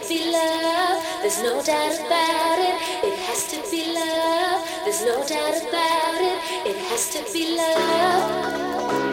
to be love. There's no doubt about it. It has to be love. There's no doubt about it. It has to be love. It has to be love.